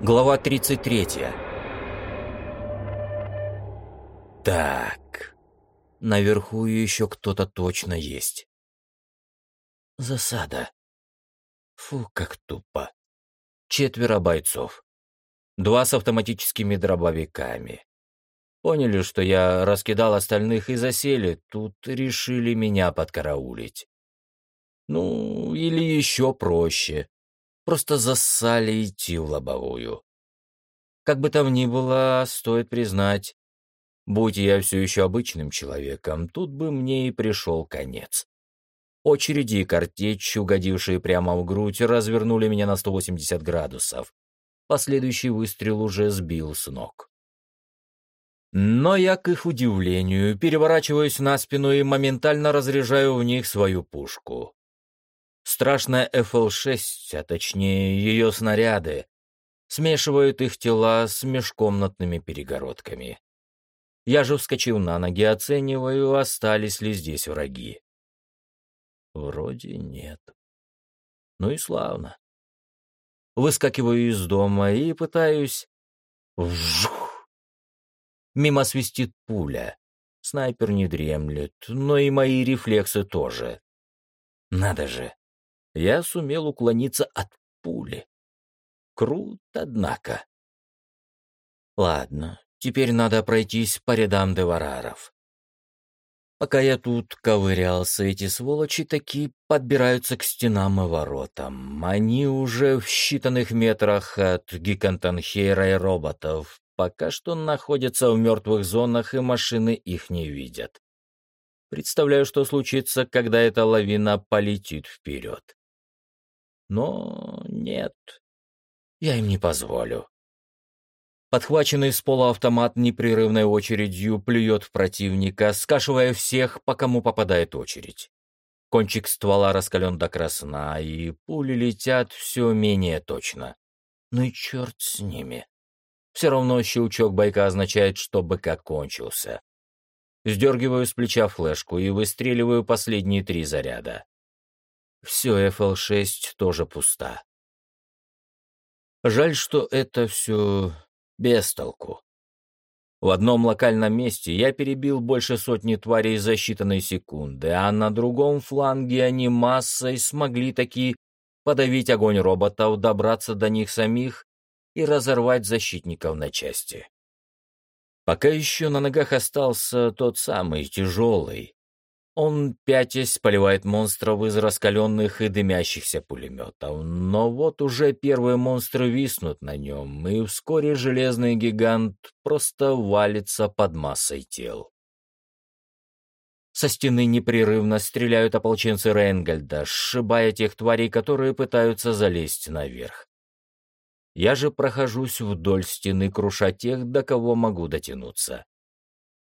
Глава 33. Так, наверху еще кто-то точно есть. Засада. Фу, как тупо. Четверо бойцов. Два с автоматическими дробовиками. Поняли, что я раскидал остальных и засели, тут решили меня подкараулить. Ну, или еще проще просто зассали идти в лобовую. Как бы там ни было, стоит признать, будь я все еще обычным человеком, тут бы мне и пришел конец. Очереди и картечь, угодившие прямо в грудь, развернули меня на 180 градусов. Последующий выстрел уже сбил с ног. Но я, к их удивлению, переворачиваюсь на спину и моментально разряжаю в них свою пушку. Страшная ФЛ-6, а точнее ее снаряды, смешивают их тела с межкомнатными перегородками. Я же вскочил на ноги, оцениваю, остались ли здесь враги. Вроде нет. Ну и славно. Выскакиваю из дома и пытаюсь... Вжух! Мимо свистит пуля. Снайпер не дремлет, но и мои рефлексы тоже. Надо же я сумел уклониться от пули. Крут, однако. Ладно, теперь надо пройтись по рядам девараров. Пока я тут ковырялся, эти сволочи такие подбираются к стенам и воротам. Они уже в считанных метрах от гигантанхейра и роботов, пока что находятся в мертвых зонах, и машины их не видят. Представляю, что случится, когда эта лавина полетит вперед. Но нет, я им не позволю. Подхваченный с пола автомат непрерывной очередью плюет в противника, скашивая всех, по кому попадает очередь. Кончик ствола раскален до красна, и пули летят все менее точно. Ну и черт с ними. Все равно щелчок байка означает, что быка кончился. Сдергиваю с плеча флешку и выстреливаю последние три заряда. Все FL-6 тоже пуста. Жаль, что это все без толку. В одном локальном месте я перебил больше сотни тварей за считанные секунды, а на другом фланге они массой смогли таки подавить огонь роботов, добраться до них самих и разорвать защитников на части. Пока еще на ногах остался тот самый тяжелый, он, пятясь, поливает монстров из раскаленных и дымящихся пулеметов. Но вот уже первые монстры виснут на нем, и вскоре железный гигант просто валится под массой тел. Со стены непрерывно стреляют ополченцы Рейнгольда, сшибая тех тварей, которые пытаются залезть наверх. Я же прохожусь вдоль стены, круша тех, до кого могу дотянуться.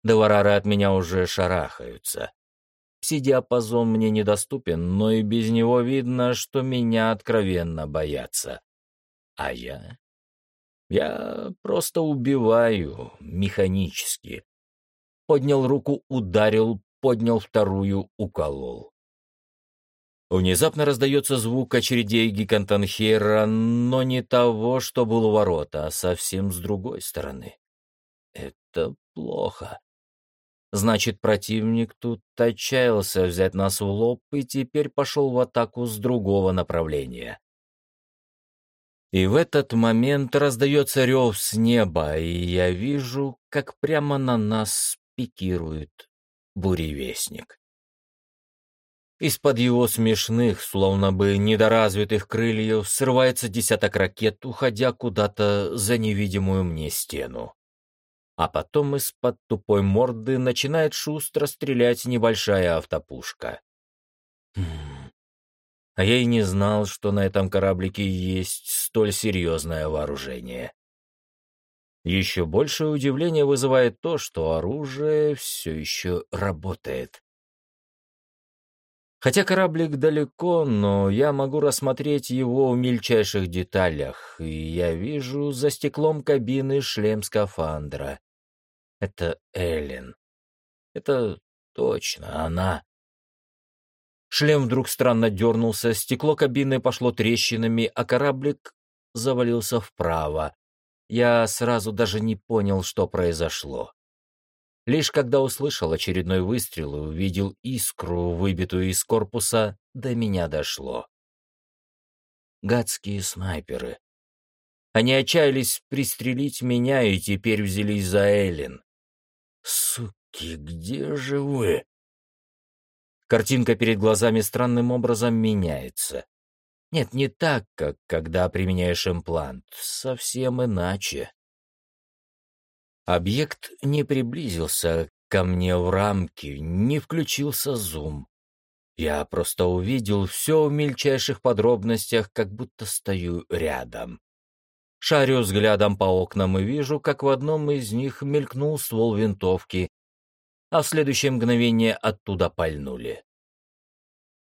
Доварары от меня уже шарахаются. Пси-диапазон мне недоступен, но и без него видно, что меня откровенно боятся. А я? Я просто убиваю механически. Поднял руку, ударил, поднял вторую, уколол. Внезапно раздается звук очередей гигантанхера, но не того, что был у ворота, а совсем с другой стороны. Это плохо. Значит, противник тут отчаялся взять нас в лоб и теперь пошел в атаку с другого направления. И в этот момент раздается рев с неба, и я вижу, как прямо на нас пикирует буревестник. Из-под его смешных, словно бы недоразвитых крыльев, срывается десяток ракет, уходя куда-то за невидимую мне стену а потом из-под тупой морды начинает шустро стрелять небольшая автопушка. Хм. А я и не знал, что на этом кораблике есть столь серьезное вооружение. Еще большее удивление вызывает то, что оружие все еще работает. Хотя кораблик далеко, но я могу рассмотреть его в мельчайших деталях, и я вижу за стеклом кабины шлем скафандра. Это Эллен. Это точно она. Шлем вдруг странно дернулся, стекло кабины пошло трещинами, а кораблик завалился вправо, я сразу даже не понял, что произошло. Лишь когда услышал очередной выстрел и увидел искру, выбитую из корпуса, до меня дошло. Гадские снайперы. Они отчаялись пристрелить меня и теперь взялись за Эллен. Суки, где же вы? Картинка перед глазами странным образом меняется. Нет, не так, как когда применяешь имплант, совсем иначе. Объект не приблизился ко мне в рамке, не включился зум. Я просто увидел все в мельчайших подробностях, как будто стою рядом. Шарю взглядом по окнам и вижу, как в одном из них мелькнул ствол винтовки, а в следующее мгновение оттуда пальнули.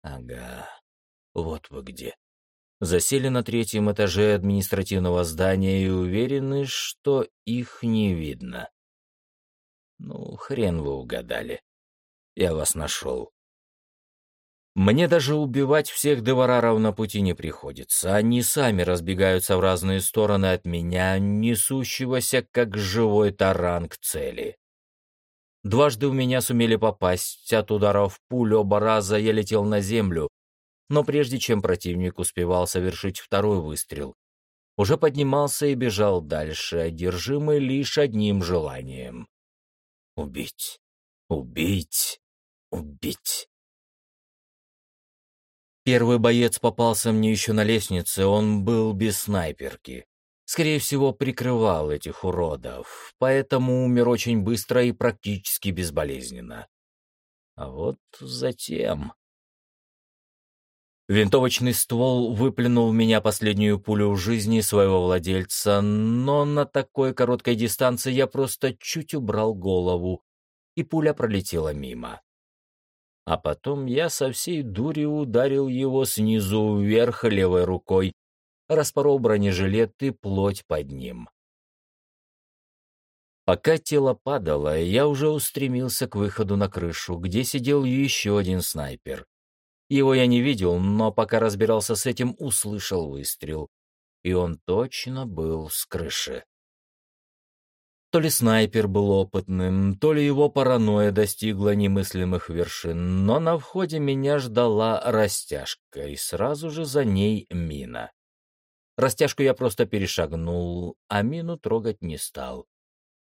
Ага, вот вы где. Засели на третьем этаже административного здания и уверены, что их не видно. Ну, хрен вы угадали. Я вас нашел. Мне даже убивать всех девараров на пути не приходится. Они сами разбегаются в разные стороны от меня, несущегося как живой таран к цели. Дважды у меня сумели попасть. От ударов пуль оба раза я летел на землю, но прежде чем противник успевал совершить второй выстрел, уже поднимался и бежал дальше, одержимый лишь одним желанием — убить, убить, убить. Первый боец попался мне еще на лестнице, он был без снайперки. Скорее всего, прикрывал этих уродов, поэтому умер очень быстро и практически безболезненно. А вот затем... Винтовочный ствол выплюнул в меня последнюю пулю в жизни своего владельца, но на такой короткой дистанции я просто чуть убрал голову, и пуля пролетела мимо а потом я со всей дури ударил его снизу вверх левой рукой, распорол бронежилет и плоть под ним. Пока тело падало, я уже устремился к выходу на крышу, где сидел еще один снайпер. Его я не видел, но пока разбирался с этим, услышал выстрел. И он точно был с крыши. То ли снайпер был опытным, то ли его паранойя достигла немыслимых вершин, но на входе меня ждала растяжка, и сразу же за ней мина. Растяжку я просто перешагнул, а мину трогать не стал.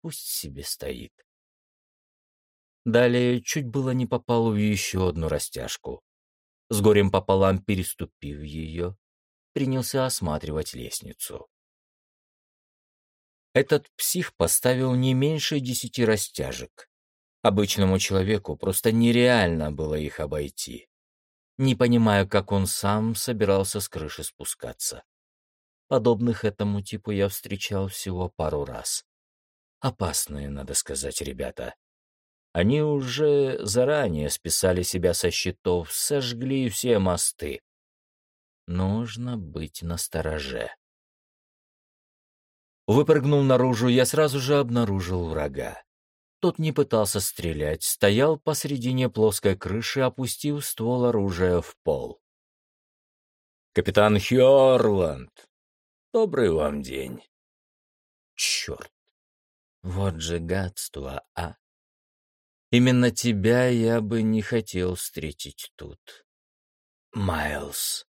Пусть себе стоит. Далее чуть было не попал в еще одну растяжку. С горем пополам переступив ее, принялся осматривать лестницу. Этот псих поставил не меньше десяти растяжек. Обычному человеку просто нереально было их обойти. Не понимаю, как он сам собирался с крыши спускаться. Подобных этому типу я встречал всего пару раз. Опасные, надо сказать, ребята. Они уже заранее списали себя со счетов, сожгли все мосты. Нужно быть настороже. Выпрыгнул наружу, я сразу же обнаружил врага. Тот не пытался стрелять, стоял посредине плоской крыши, опустив ствол оружия в пол. «Капитан Хьорланд, добрый вам день!» «Черт! Вот же гадство, а! Именно тебя я бы не хотел встретить тут. Майлз!»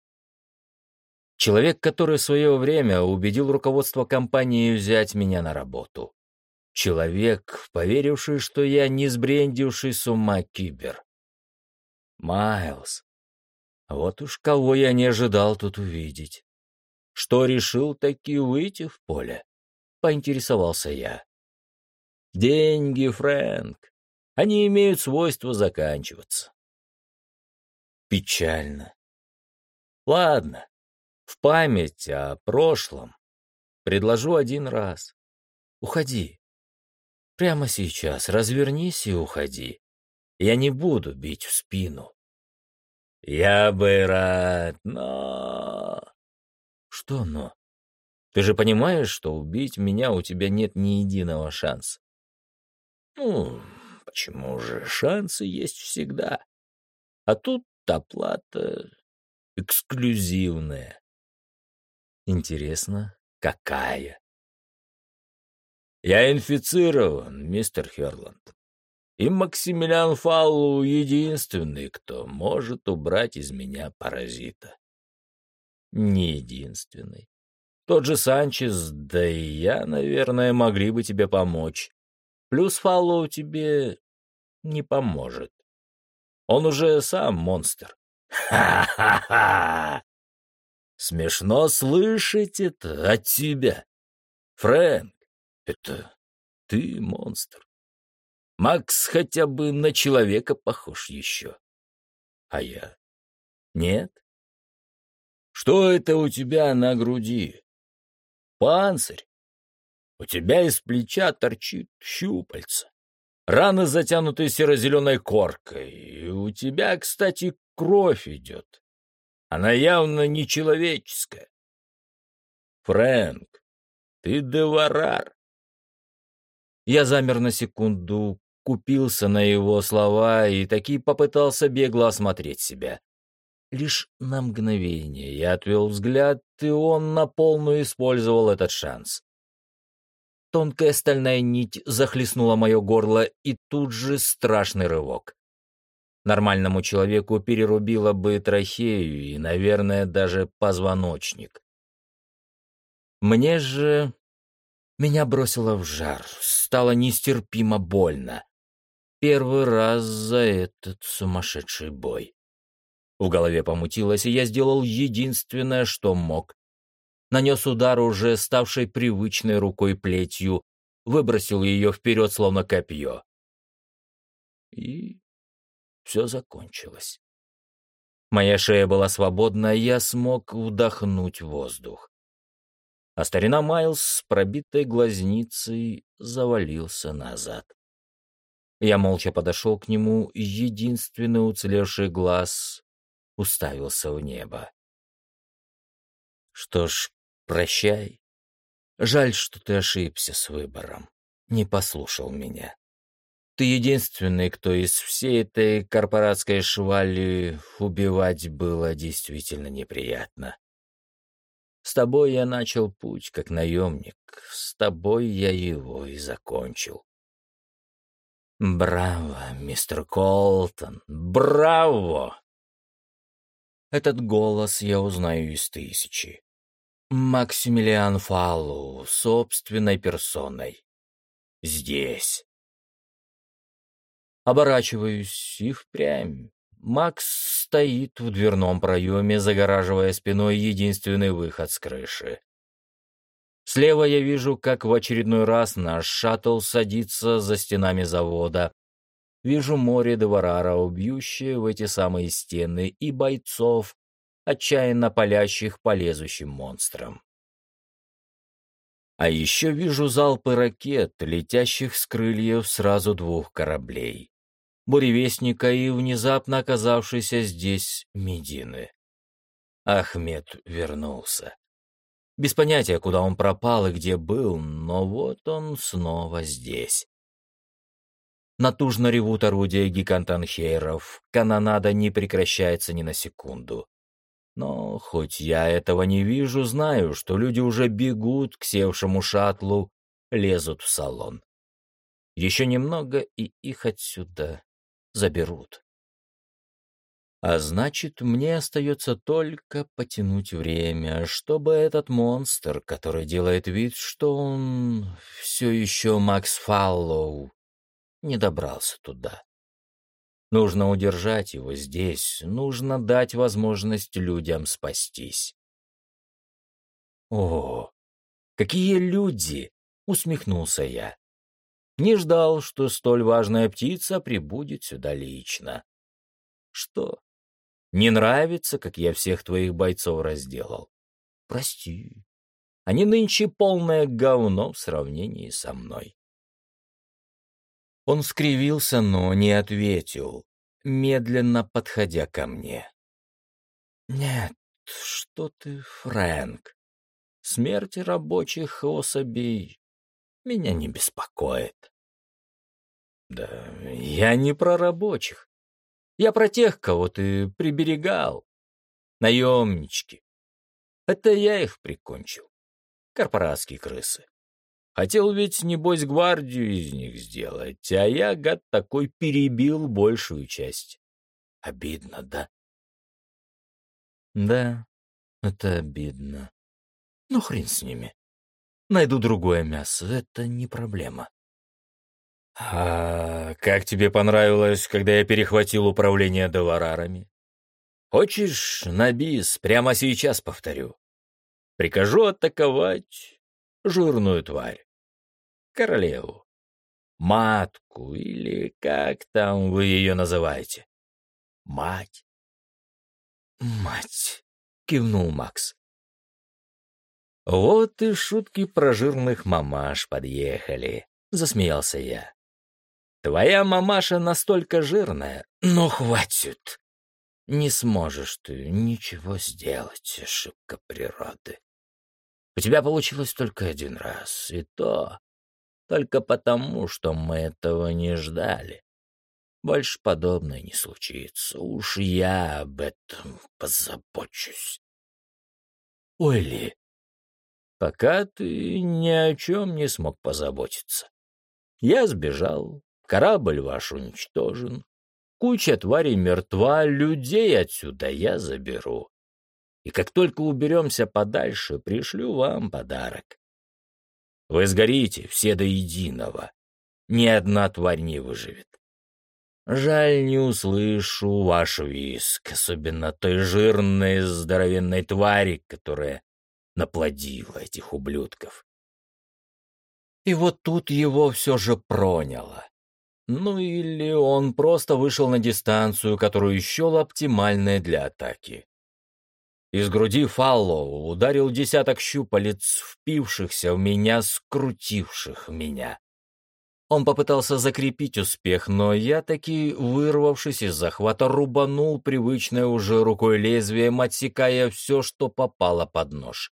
Человек, который в свое время убедил руководство компании взять меня на работу. Человек, поверивший, что я не сбрендивший с ума кибер. Майлз. Вот уж кого я не ожидал тут увидеть. Что решил таки выйти в поле? Поинтересовался я. Деньги, Фрэнк. Они имеют свойство заканчиваться. Печально. Ладно, в память о прошлом предложу один раз. Уходи. Прямо сейчас развернись и уходи. Я не буду бить в спину. Я бы рад, но... Что но? Ты же понимаешь, что убить меня у тебя нет ни единого шанса. Ну, почему же? Шансы есть всегда. А тут оплата эксклюзивная. Интересно, какая? Я инфицирован, мистер Херланд. И Максимилиан Фаллу единственный, кто может убрать из меня паразита. Не единственный. Тот же Санчес, да и я, наверное, могли бы тебе помочь. Плюс Фаллоу тебе не поможет. Он уже сам монстр. Ха-ха-ха! Смешно слышать это от тебя. Фрэнк, это ты монстр. Макс хотя бы на человека похож еще. А я? Нет? Что это у тебя на груди? Панцирь. У тебя из плеча торчит щупальца. Раны затянуты серо-зеленой коркой. И у тебя, кстати, кровь идет. Она явно нечеловеческая. Фрэнк, ты деварар. Я замер на секунду, купился на его слова и таки попытался бегло осмотреть себя. Лишь на мгновение я отвел взгляд, и он на полную использовал этот шанс. Тонкая стальная нить захлестнула мое горло, и тут же страшный рывок. Нормальному человеку перерубило бы трахею и, наверное, даже позвоночник. Мне же... Меня бросило в жар, стало нестерпимо больно. Первый раз за этот сумасшедший бой. В голове помутилось, и я сделал единственное, что мог. Нанес удар уже ставшей привычной рукой плетью, выбросил ее вперед, словно копье. И все закончилось. Моя шея была свободна, я смог вдохнуть воздух. А старина Майлз с пробитой глазницей завалился назад. Я молча подошел к нему, единственный уцелевший глаз уставился в небо. Что ж, прощай. Жаль, что ты ошибся с выбором, не послушал меня. Ты единственный, кто из всей этой корпоратской швали убивать было действительно неприятно. С тобой я начал путь как наемник, с тобой я его и закончил. Браво, мистер Колтон, браво! Этот голос я узнаю из тысячи. Максимилиан Фаллу собственной персоной. Здесь. Оборачиваюсь и впрямь. Макс стоит в дверном проеме, загораживая спиной единственный выход с крыши. Слева я вижу, как в очередной раз наш шаттл садится за стенами завода. Вижу море Деварара, убьющее в эти самые стены, и бойцов, отчаянно палящих по лезущим монстрам. А еще вижу залпы ракет, летящих с крыльев сразу двух кораблей буревестника и внезапно оказавшейся здесь Медины. Ахмед вернулся. Без понятия, куда он пропал и где был, но вот он снова здесь. Натужно ревут орудия гигантанхейров, канонада не прекращается ни на секунду. Но хоть я этого не вижу, знаю, что люди уже бегут к севшему шаттлу, лезут в салон. Еще немного, и их отсюда заберут. А значит, мне остается только потянуть время, чтобы этот монстр, который делает вид, что он все еще Макс Фаллоу, не добрался туда. Нужно удержать его здесь, нужно дать возможность людям спастись. «О, какие люди!» — усмехнулся я. Не ждал, что столь важная птица прибудет сюда лично. Что? Не нравится, как я всех твоих бойцов разделал? Прости. Они нынче полное говно в сравнении со мной. Он скривился, но не ответил, медленно подходя ко мне. «Нет, что ты, Фрэнк. Смерти рабочих особей меня не беспокоит. Да я не про рабочих. Я про тех, кого ты приберегал. Наемнички. Это я их прикончил. Корпоратские крысы. Хотел ведь, небось, гвардию из них сделать, а я, гад такой, перебил большую часть. Обидно, да? Да, это обидно. Ну, хрен с ними. Найду другое мясо, это не проблема. «А как тебе понравилось, когда я перехватил управление доварарами? Хочешь, на бис, прямо сейчас повторю. Прикажу атаковать жирную тварь, королеву, матку или как там вы ее называете? Мать?» «Мать!» — кивнул Макс. «Вот и шутки про жирных мамаш подъехали», — засмеялся я. Твоя мамаша настолько жирная, но хватит. Не сможешь ты ничего сделать, ошибка природы. У тебя получилось только один раз, и то только потому, что мы этого не ждали. Больше подобное не случится. Уж я об этом позабочусь. Ойли, пока ты ни о чем не смог позаботиться. Я сбежал, Корабль ваш уничтожен. Куча тварей мертва, людей отсюда я заберу. И как только уберемся подальше, пришлю вам подарок. Вы сгорите все до единого. Ни одна тварь не выживет. Жаль, не услышу ваш виск, особенно той жирной здоровенной твари, которая наплодила этих ублюдков. И вот тут его все же проняло. Ну или он просто вышел на дистанцию, которую счел оптимальной для атаки. Из груди Фаллоу ударил десяток щупалец, впившихся в меня, скрутивших меня. Он попытался закрепить успех, но я таки, вырвавшись из захвата, рубанул привычной уже рукой лезвием, отсекая все, что попало под нож.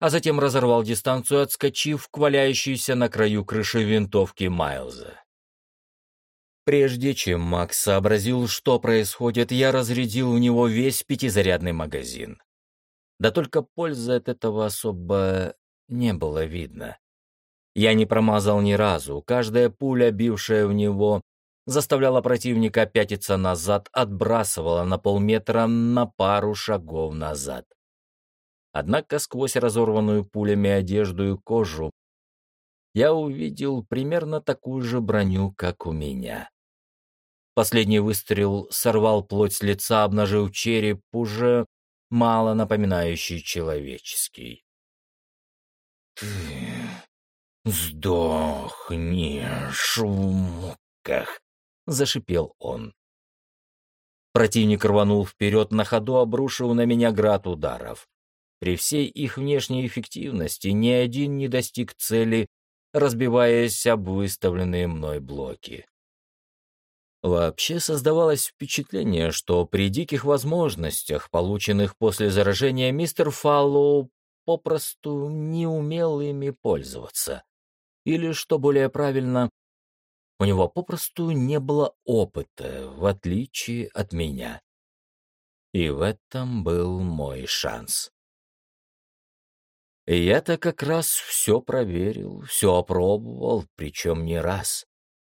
А затем разорвал дистанцию, отскочив к валяющейся на краю крыши винтовки Майлза. Прежде чем Макс сообразил, что происходит, я разрядил у него весь пятизарядный магазин. Да только пользы от этого особо не было видно. Я не промазал ни разу, каждая пуля, бившая в него, заставляла противника пятиться назад, отбрасывала на полметра на пару шагов назад. Однако сквозь разорванную пулями одежду и кожу я увидел примерно такую же броню, как у меня. Последний выстрел сорвал плоть с лица, обнажив череп, уже мало напоминающий человеческий. «Ты сдохнешь в муках!» — зашипел он. Противник рванул вперед, на ходу обрушив на меня град ударов. При всей их внешней эффективности ни один не достиг цели, разбиваясь об выставленные мной блоки. Вообще создавалось впечатление, что при диких возможностях, полученных после заражения, мистер Фаллоу попросту не умел ими пользоваться. Или, что более правильно, у него попросту не было опыта, в отличие от меня. И в этом был мой шанс. Я-то как раз все проверил, все опробовал, причем не раз.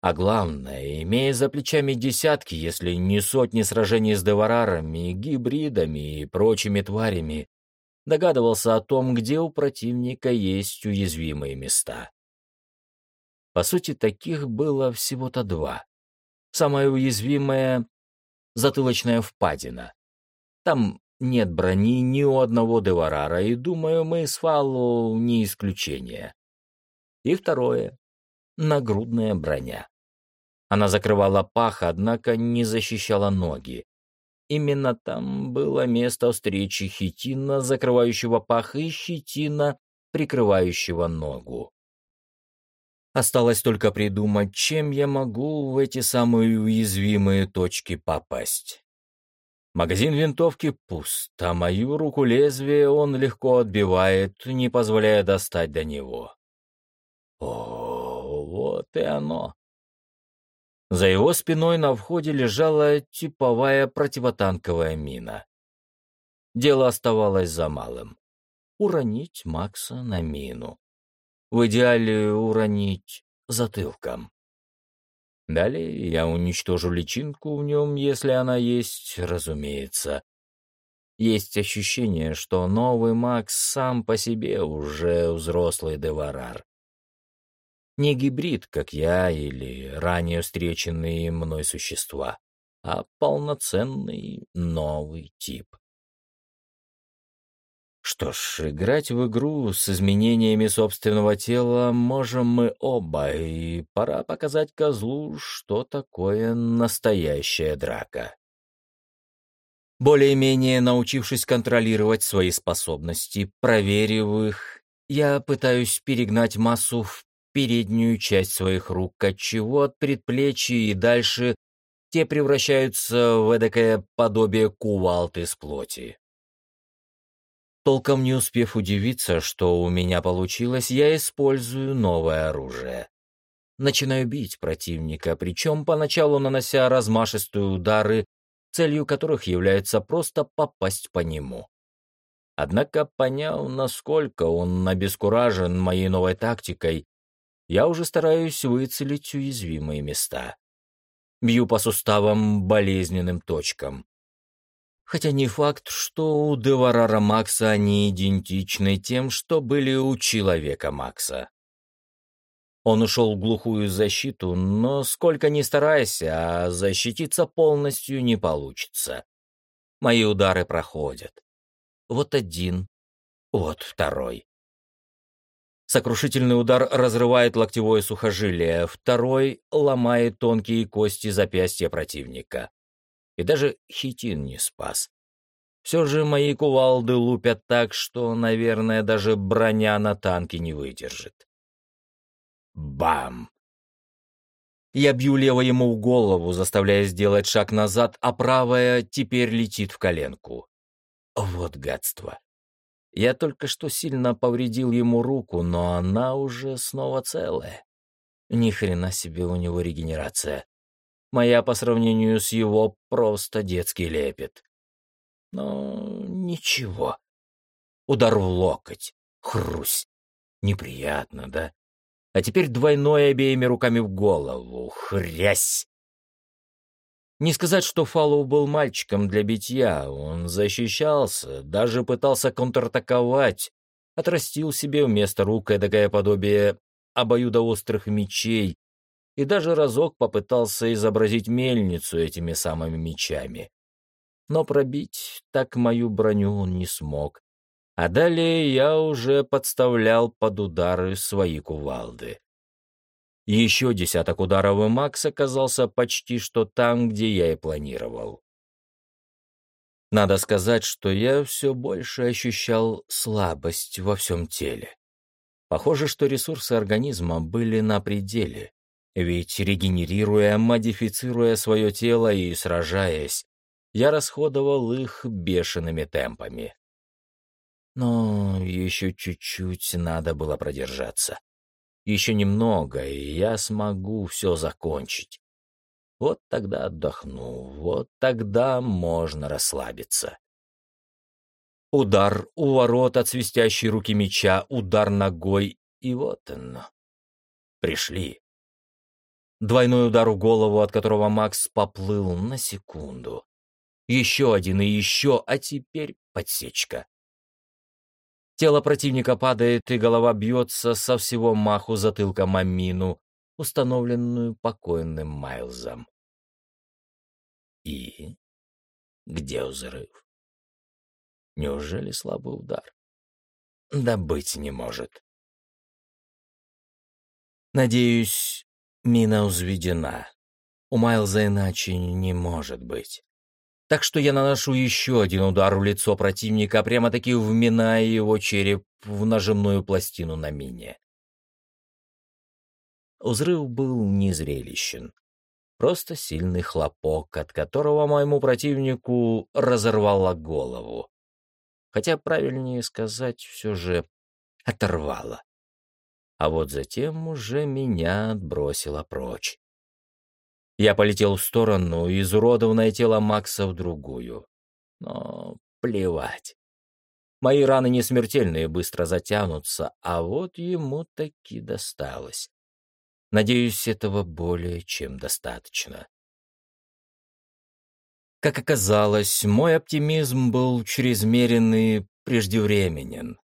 А главное, имея за плечами десятки, если не сотни сражений с деварарами, гибридами и прочими тварями, догадывался о том, где у противника есть уязвимые места. По сути, таких было всего-то два. Самое уязвимое — затылочная впадина. Там нет брони ни у одного деварара, и, думаю, мы с Фаллу не исключение. И второе — нагрудная броня. Она закрывала пах, однако не защищала ноги. Именно там было место встречи хитина, закрывающего пах, и щетина, прикрывающего ногу. Осталось только придумать, чем я могу в эти самые уязвимые точки попасть. Магазин винтовки пуст, а мою руку лезвия он легко отбивает, не позволяя достать до него. О, вот и оно. За его спиной на входе лежала типовая противотанковая мина. Дело оставалось за малым — уронить Макса на мину. в идеале уронить затылком. Далее я уничтожу личинку в нем, если она есть, разумеется. Есть ощущение, что новый Макс сам по себе уже взрослый деварар. Не гибрид, как я или ранее встреченные мной существа, а полноценный новый тип. Что ж, играть в игру с изменениями собственного тела можем мы оба, и пора показать козлу, что такое настоящая драка. Более-менее научившись контролировать свои способности, проверив их, я пытаюсь перегнать массу в переднюю часть своих рук, отчего от предплечья и дальше те превращаются в эдакое подобие кувалд из плоти. Толком не успев удивиться, что у меня получилось, я использую новое оружие. Начинаю бить противника, причем поначалу нанося размашистые удары, целью которых является просто попасть по нему. Однако, поняв, насколько он обескуражен моей новой тактикой, я уже стараюсь выцелить уязвимые места. Бью по суставам болезненным точкам. Хотя не факт, что у Деварара Макса они идентичны тем, что были у человека Макса. Он ушел в глухую защиту, но сколько ни старайся, а защититься полностью не получится. Мои удары проходят. Вот один, вот второй. Сокрушительный удар разрывает локтевое сухожилие, второй ломает тонкие кости запястья противника. И даже хитин не спас. Все же мои кувалды лупят так, что, наверное, даже броня на танке не выдержит. Бам! Я бью лево ему в голову, заставляя сделать шаг назад, а правая теперь летит в коленку. Вот гадство. Я только что сильно повредил ему руку, но она уже снова целая. Ни хрена себе у него регенерация. Моя по сравнению с его просто детский лепет. Но ничего. Удар в локоть. Хрусь. Неприятно, да? А теперь двойной обеими руками в голову. Хрясь! Не сказать, что Фаллоу был мальчиком для битья, он защищался, даже пытался контратаковать, отрастил себе вместо рук эдакое подобие обоюдоострых мечей и даже разок попытался изобразить мельницу этими самыми мечами. Но пробить так мою броню он не смог. А далее я уже подставлял под удары свои кувалды. Еще десяток ударов, и Макс оказался почти что там, где я и планировал. Надо сказать, что я все больше ощущал слабость во всем теле. Похоже, что ресурсы организма были на пределе, ведь регенерируя, модифицируя свое тело и сражаясь, я расходовал их бешеными темпами. Но еще чуть-чуть надо было продержаться. Еще немного, и я смогу все закончить. Вот тогда отдохну, вот тогда можно расслабиться. Удар у ворот от свистящей руки меча, удар ногой, и вот оно. Пришли. Двойной удар в голову, от которого Макс поплыл на секунду. Еще один и еще, а теперь подсечка. Тело противника падает, и голова бьется со всего маху затылком о мину, установленную покойным Майлзом. И где взрыв? Неужели слабый удар? Да быть не может. Надеюсь, мина узведена. У Майлза иначе не может быть. Так что я наношу еще один удар в лицо противника, прямо-таки вминая его череп в нажимную пластину на мине. Взрыв был незрелищен. Просто сильный хлопок, от которого моему противнику разорвало голову. Хотя правильнее сказать все же оторвало. А вот затем уже меня отбросило прочь. Я полетел в сторону, изуродованное тело Макса в другую. Но плевать. Мои раны не смертельные, быстро затянутся, а вот ему таки досталось. Надеюсь, этого более чем достаточно. Как оказалось, мой оптимизм был чрезмерен и преждевременен.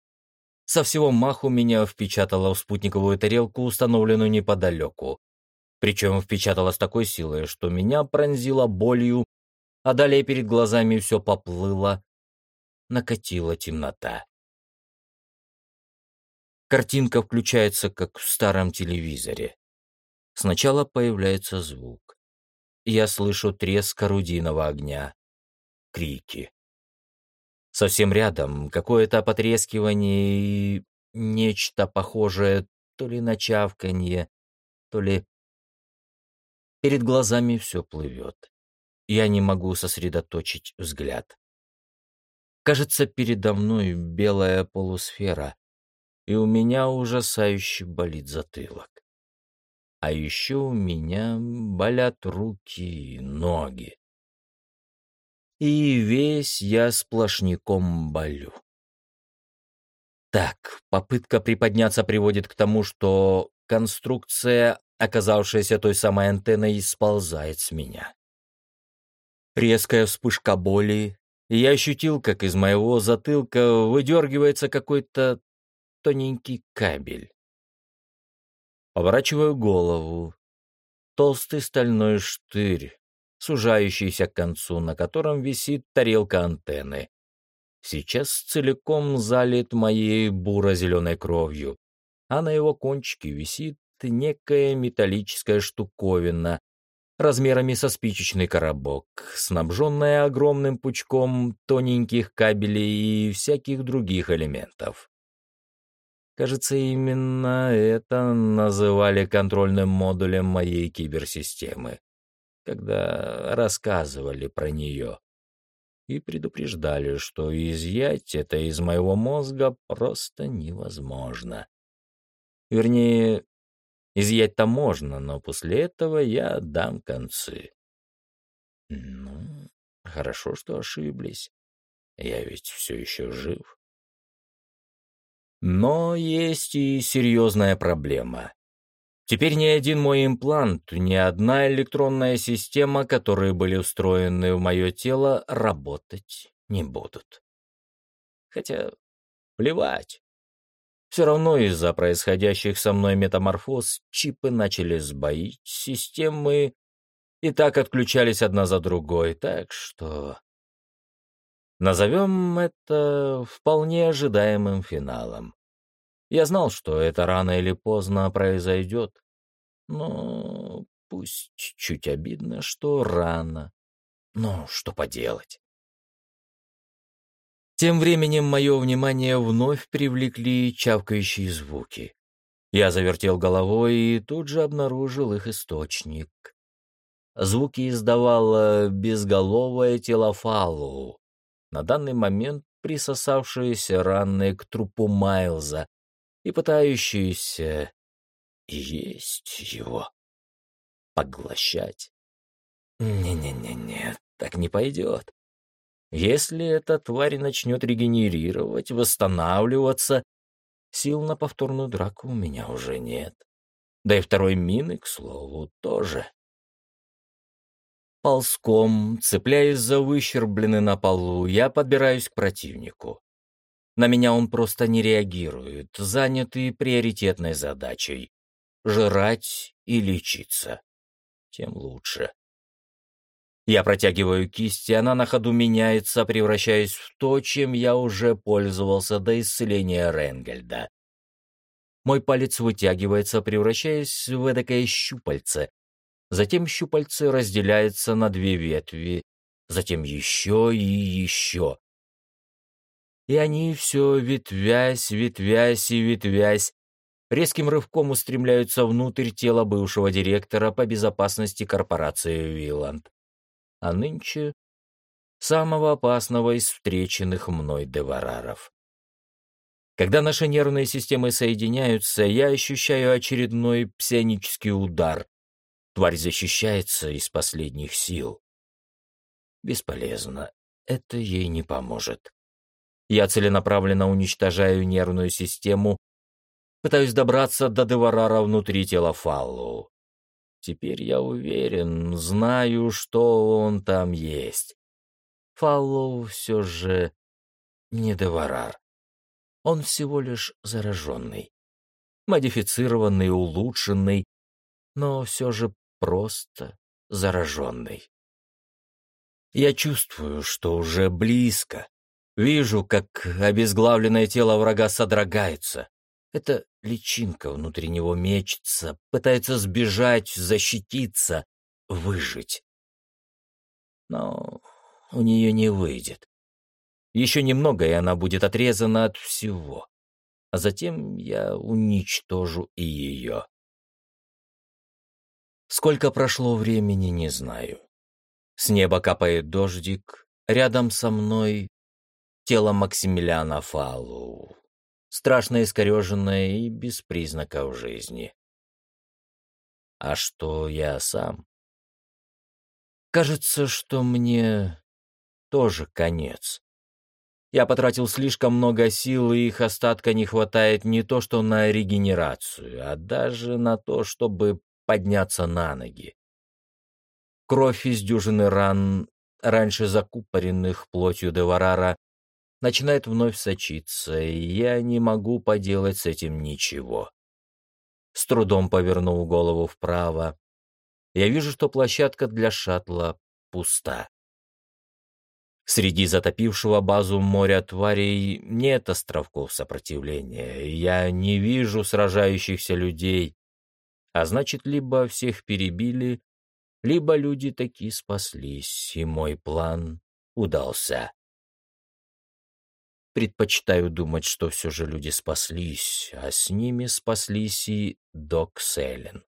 Со всего маху меня впечатало в спутниковую тарелку, установленную неподалеку. Причем впечатало с такой силой, что меня пронзило болью, а далее перед глазами все поплыло, накатила темнота. Картинка включается, как в старом телевизоре. Сначала появляется звук. Я слышу треск орудийного огня, крики. Совсем рядом какое-то потрескивание и нечто похожее то ли на чавканье, то ли... Перед глазами все плывет. Я не могу сосредоточить взгляд. Кажется, передо мной белая полусфера, и у меня ужасающе болит затылок. А еще у меня болят руки и ноги. И весь я сплошняком болю. Так, попытка приподняться приводит к тому, что конструкция, оказавшаяся той самой антенной, сползает с меня. Резкая вспышка боли, и я ощутил, как из моего затылка выдергивается какой-то тоненький кабель. Поворачиваю голову. Толстый стальной штырь, сужающийся к концу, на котором висит тарелка антенны. Сейчас целиком залит моей буро-зеленой кровью, а на его кончике висит некая металлическая штуковина, размерами со спичечный коробок, снабженная огромным пучком тоненьких кабелей и всяких других элементов. Кажется, именно это называли контрольным модулем моей киберсистемы, когда рассказывали про нее и предупреждали, что изъять это из моего мозга просто невозможно. Вернее, Изъять-то можно, но после этого я дам концы. Ну, хорошо, что ошиблись. Я ведь все еще жив. Но есть и серьезная проблема. Теперь ни один мой имплант, ни одна электронная система, которые были встроены в мое тело, работать не будут. Хотя плевать. Все равно из-за происходящих со мной метаморфоз чипы начали сбоить, системы и так отключались одна за другой, так что... Назовем это вполне ожидаемым финалом. Я знал, что это рано или поздно произойдет, но пусть чуть обидно, что рано. Но что поделать? Тем временем мое внимание вновь привлекли чавкающие звуки. Я завертел головой и тут же обнаружил их источник. Звуки издавало безголовое тело на данный момент присосавшееся ранной к трупу Майлза и пытающееся есть его, поглощать. Не-не-не-не, так не пойдет. Если эта тварь начнет регенерировать, восстанавливаться, сил на повторную драку у меня уже нет. Да и второй мины, к слову, тоже. Ползком, цепляясь за выщербленный на полу, я подбираюсь к противнику. На меня он просто не реагирует, занятый приоритетной задачей — жрать и лечиться. Тем лучше. Я протягиваю кисть, и она на ходу меняется, превращаясь в то, чем я уже пользовался до исцеления Ренгельда. Мой палец вытягивается, превращаясь в эдакое щупальце. Затем щупальце разделяется на две ветви, затем еще и еще. И они все, ветвясь, ветвясь и ветвясь, резким рывком устремляются внутрь тела бывшего директора по безопасности корпорации Виланд а нынче самого опасного из встреченных мной девараров. Когда наши нервные системы соединяются, я ощущаю очередной псионический удар. Тварь защищается из последних сил. Бесполезно, это ей не поможет. Я целенаправленно уничтожаю нервную систему, пытаюсь добраться до Деварара внутри тела Фаллу. Теперь я уверен, знаю, что он там есть. Фаллоу все же не Деварар. Он всего лишь зараженный. Модифицированный, улучшенный, но все же просто зараженный. Я чувствую, что уже близко. Вижу, как обезглавленное тело врага содрогается. Это личинка внутри него мечется, пытается сбежать, защититься, выжить. Но у нее не выйдет. Еще немного, и она будет отрезана от всего. А затем я уничтожу и ее. Сколько прошло времени, не знаю. С неба капает дождик, рядом со мной тело Максимилиана Фалу, страшно искореженное и без признаков жизни. А что я сам? Кажется, что мне тоже конец. Я потратил слишком много сил, и их остатка не хватает не то что на регенерацию, а даже на то, чтобы подняться на ноги. Кровь из дюжины ран, раньше закупоренных плотью Деварара, начинает вновь сочиться, и я не могу поделать с этим ничего. С трудом повернул голову вправо. Я вижу, что площадка для шаттла пуста. Среди затопившего базу моря тварей нет островков сопротивления. Я не вижу сражающихся людей. А значит, либо всех перебили, либо люди таки спаслись, и мой план удался. Предпочитаю думать, что все же люди спаслись, а с ними спаслись и Док Селлен.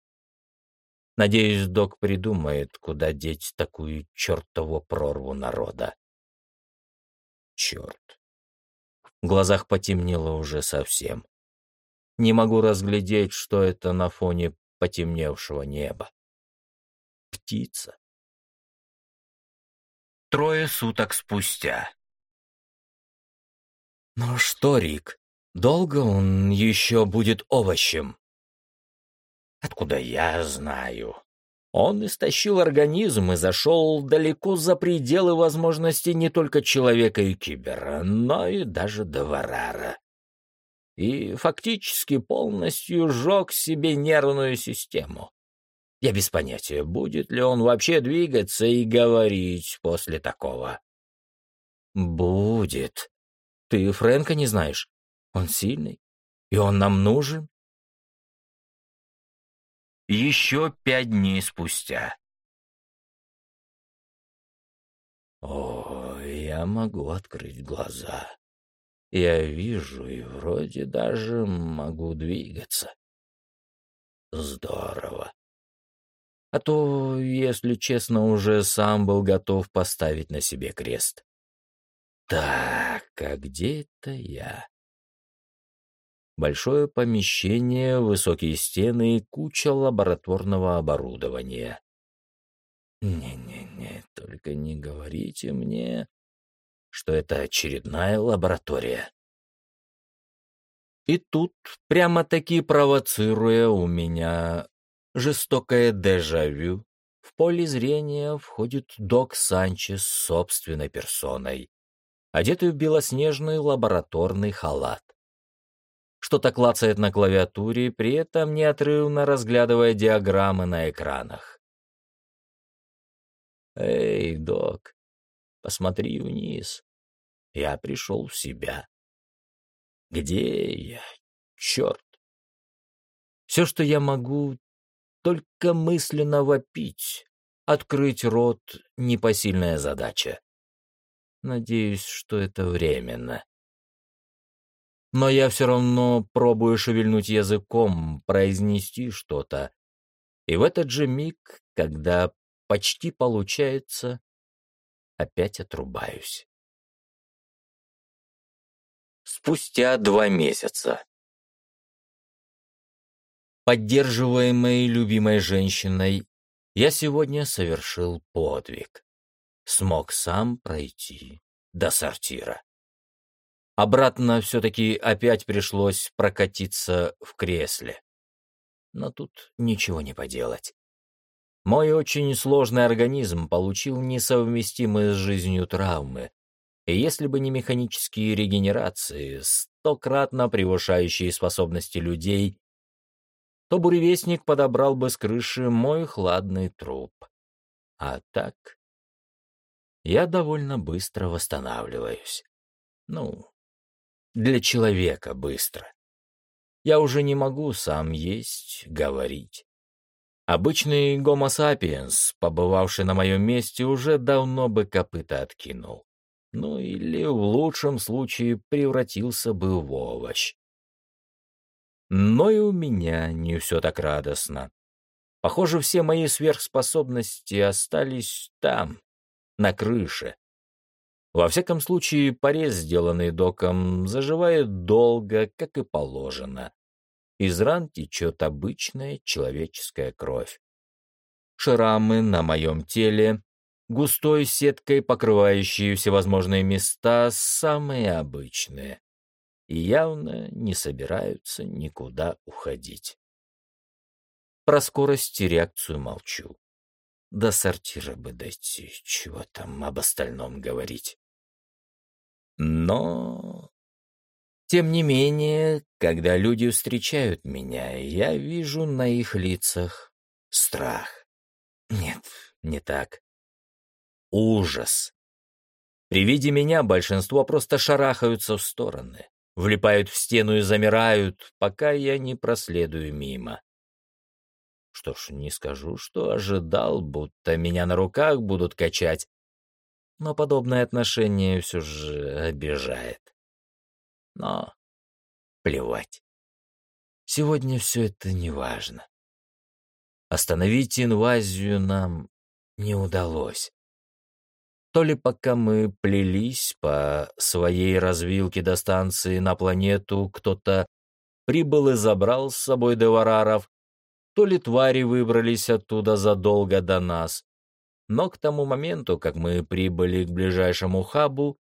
Надеюсь, Док придумает, куда деть такую чертову прорву народа. Черт. В глазах потемнело уже совсем. Не могу разглядеть, что это на фоне потемневшего неба. Птица. Трое суток спустя. Ну что, Рик, долго он еще будет овощем? Откуда я знаю? Он истощил организм и зашел далеко за пределы возможностей не только человека и кибера, но и даже Деварара. И фактически полностью сжег себе нервную систему. Я без понятия, будет ли он вообще двигаться и говорить после такого. «Будет. Ты Фрэнка не знаешь. Он сильный, и он нам нужен. Еще пять дней спустя. О, я могу открыть глаза. Я вижу и вроде даже могу двигаться. Здорово. А то, если честно, уже сам был готов поставить на себе крест. Так, а где это я? большое помещение, высокие стены и куча лабораторного оборудования. Не-не-не, только не говорите мне, что это очередная лаборатория. И тут, прямо-таки провоцируя у меня жестокое дежавю, в поле зрения входит док Санчес собственной персоной, одетый в белоснежный лабораторный халат что-то клацает на клавиатуре, при этом неотрывно разглядывая диаграммы на экранах. «Эй, док, посмотри вниз. Я пришел в себя. Где я? Черт! Все, что я могу, только мысленно вопить. Открыть рот — непосильная задача. Надеюсь, что это временно но я все равно пробую шевельнуть языком, произнести что-то. И в этот же миг, когда почти получается, опять отрубаюсь. Спустя два месяца. Поддерживаемой любимой женщиной, я сегодня совершил подвиг. Смог сам пройти до сортира. Обратно все-таки опять пришлось прокатиться в кресле. Но тут ничего не поделать. Мой очень сложный организм получил несовместимые с жизнью травмы, и если бы не механические регенерации, стократно превышающие способности людей, то буревестник подобрал бы с крыши мой хладный труп. А так я довольно быстро восстанавливаюсь. Ну, для человека быстро. Я уже не могу сам есть, говорить. Обычный гомо сапиенс, побывавший на моем месте, уже давно бы копыта откинул. Ну или в лучшем случае превратился бы в овощ. Но и у меня не все так радостно. Похоже, все мои сверхспособности остались там, на крыше. Во всяком случае, порез, сделанный доком, заживает долго, как и положено. Из ран течет обычная человеческая кровь. Шрамы на моем теле, густой сеткой покрывающие всевозможные места, самые обычные. И явно не собираются никуда уходить. Про скорость и реакцию молчу. До сортира бы дойти, чего там об остальном говорить. Но тем не менее, когда люди встречают меня, я вижу на их лицах страх. Нет, не так. Ужас. При виде меня большинство просто шарахаются в стороны, влипают в стену и замирают, пока я не проследую мимо. Что ж, не скажу, что ожидал, будто меня на руках будут качать, но подобное отношение все же обижает. Но плевать. Сегодня все это не важно. Остановить инвазию нам не удалось. То ли пока мы плелись по своей развилке до станции на планету, кто-то прибыл и забрал с собой девараров, то ли твари выбрались оттуда задолго до нас. Но к тому моменту, как мы прибыли к ближайшему хабу,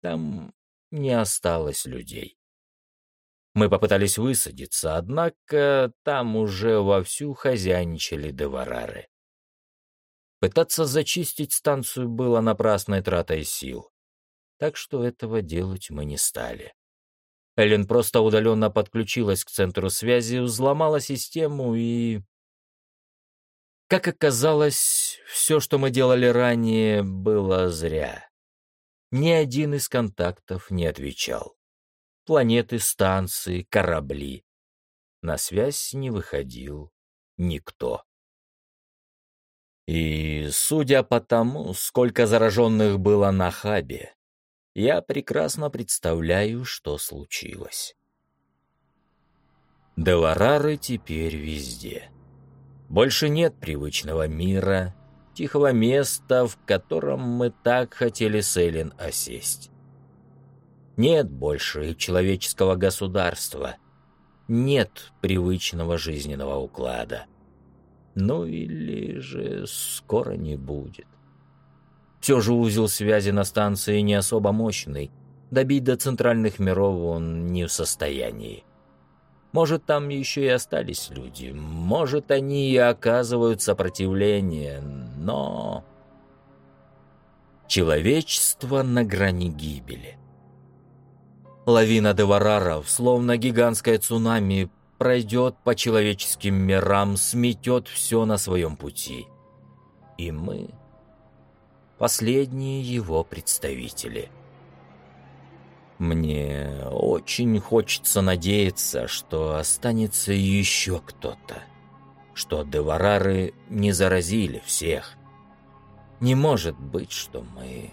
там не осталось людей. Мы попытались высадиться, однако там уже вовсю хозяйничали деварары. Пытаться зачистить станцию было напрасной тратой сил, так что этого делать мы не стали. Эллен просто удаленно подключилась к центру связи, взломала систему и... Как оказалось, все, что мы делали ранее, было зря. Ни один из контактов не отвечал. Планеты, станции, корабли. На связь не выходил никто. И, судя по тому, сколько зараженных было на хабе, я прекрасно представляю, что случилось. Деларары теперь везде. Больше нет привычного мира, тихого места, в котором мы так хотели с Эллен осесть. Нет больше человеческого государства, нет привычного жизненного уклада. Ну или же скоро не будет. Все же узел связи на станции не особо мощный, добить до центральных миров он не в состоянии. Может, там еще и остались люди, может, они и оказывают сопротивление, но... Человечество на грани гибели. Лавина девараров, словно гигантское цунами, пройдет по человеческим мирам, сметет все на своем пути. И мы — последние его представители. Мне очень хочется надеяться, что останется еще кто-то, что деварары не заразили всех. Не может быть, что мы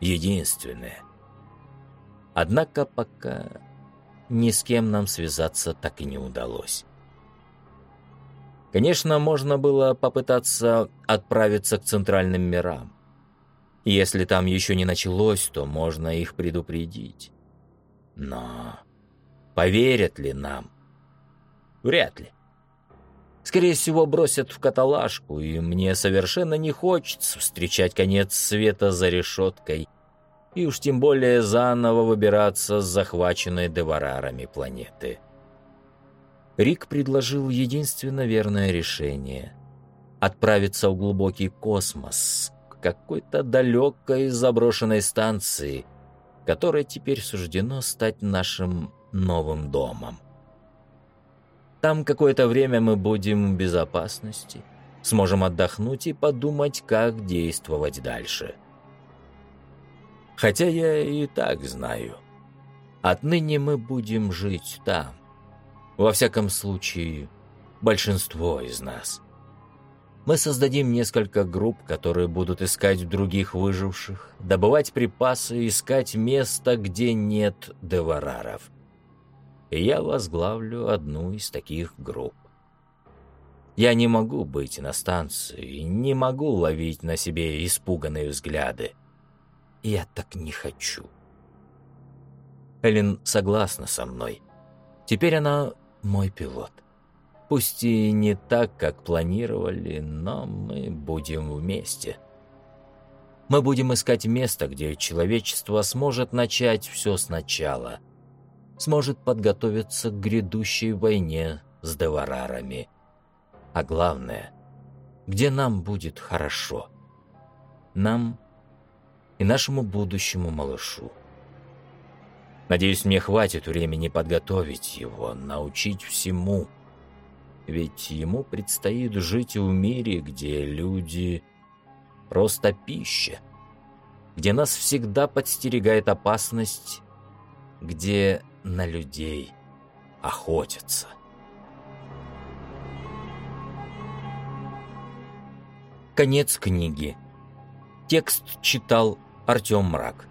единственные. Однако пока ни с кем нам связаться так и не удалось. Конечно, можно было попытаться отправиться к центральным мирам. Если там еще не началось, то можно их предупредить. Но поверят ли нам? Вряд ли. Скорее всего, бросят в каталажку, и мне совершенно не хочется встречать конец света за решеткой и уж тем более заново выбираться с захваченной деварарами планеты. Рик предложил единственно верное решение — отправиться в глубокий космос, какой-то далекой заброшенной станции, которой теперь суждено стать нашим новым домом. Там какое-то время мы будем в безопасности, сможем отдохнуть и подумать, как действовать дальше. Хотя я и так знаю. Отныне мы будем жить там. Во всяком случае, большинство из нас. Мы создадим несколько групп, которые будут искать других выживших, добывать припасы, искать место, где нет девараров. И я возглавлю одну из таких групп. Я не могу быть на станции, не могу ловить на себе испуганные взгляды. Я так не хочу. Эллен согласна со мной. Теперь она мой пилот. Пусть и не так, как планировали, но мы будем вместе. Мы будем искать место, где человечество сможет начать все сначала. Сможет подготовиться к грядущей войне с деварарами. А главное, где нам будет хорошо. Нам и нашему будущему малышу. Надеюсь, мне хватит времени подготовить его, научить всему. Ведь ему предстоит жить в мире, где люди — просто пища, где нас всегда подстерегает опасность, где на людей охотятся. Конец книги. Текст читал Артем Мрак.